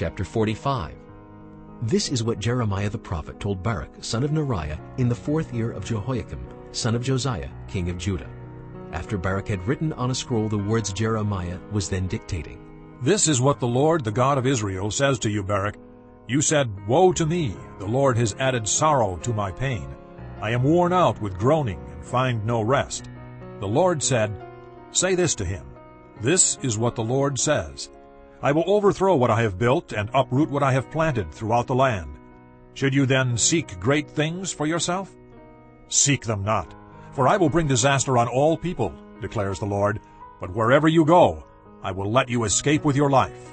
Chapter 45 This is what Jeremiah the prophet told Baruch, son of Neriah, in the fourth year of Jehoiakim, son of Josiah, king of Judah. After Baruch had written on a scroll the words Jeremiah was then dictating. This is what the Lord, the God of Israel, says to you, Baruch. You said, Woe to me! The Lord has added sorrow to my pain. I am worn out with groaning and find no rest. The Lord said, Say this to him. This is what the Lord says. I will overthrow what I have built and uproot what I have planted throughout the land. Should you then seek great things for yourself? Seek them not, for I will bring disaster on all people, declares the Lord. But wherever you go, I will let you escape with your life.